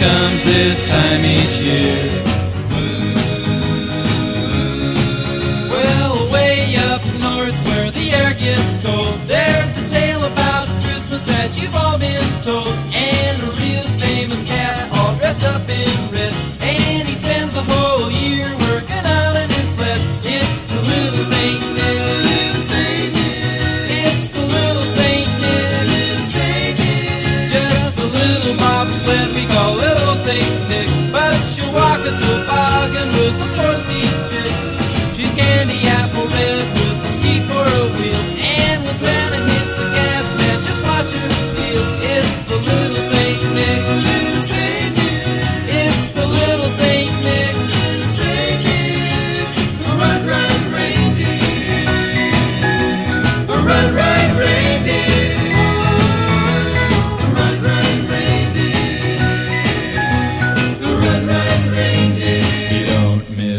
comes this time each year. we call it Saint Nick. But you walk a bargain with the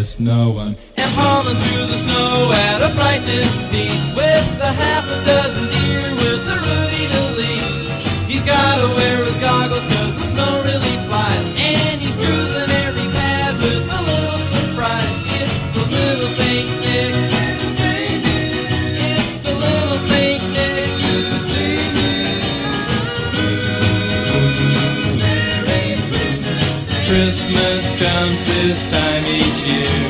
there's no one. And hauling through the snow at a frightening speed with a half a dozen Christmas comes this time each year.